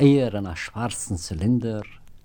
eher schwarzen Zylinder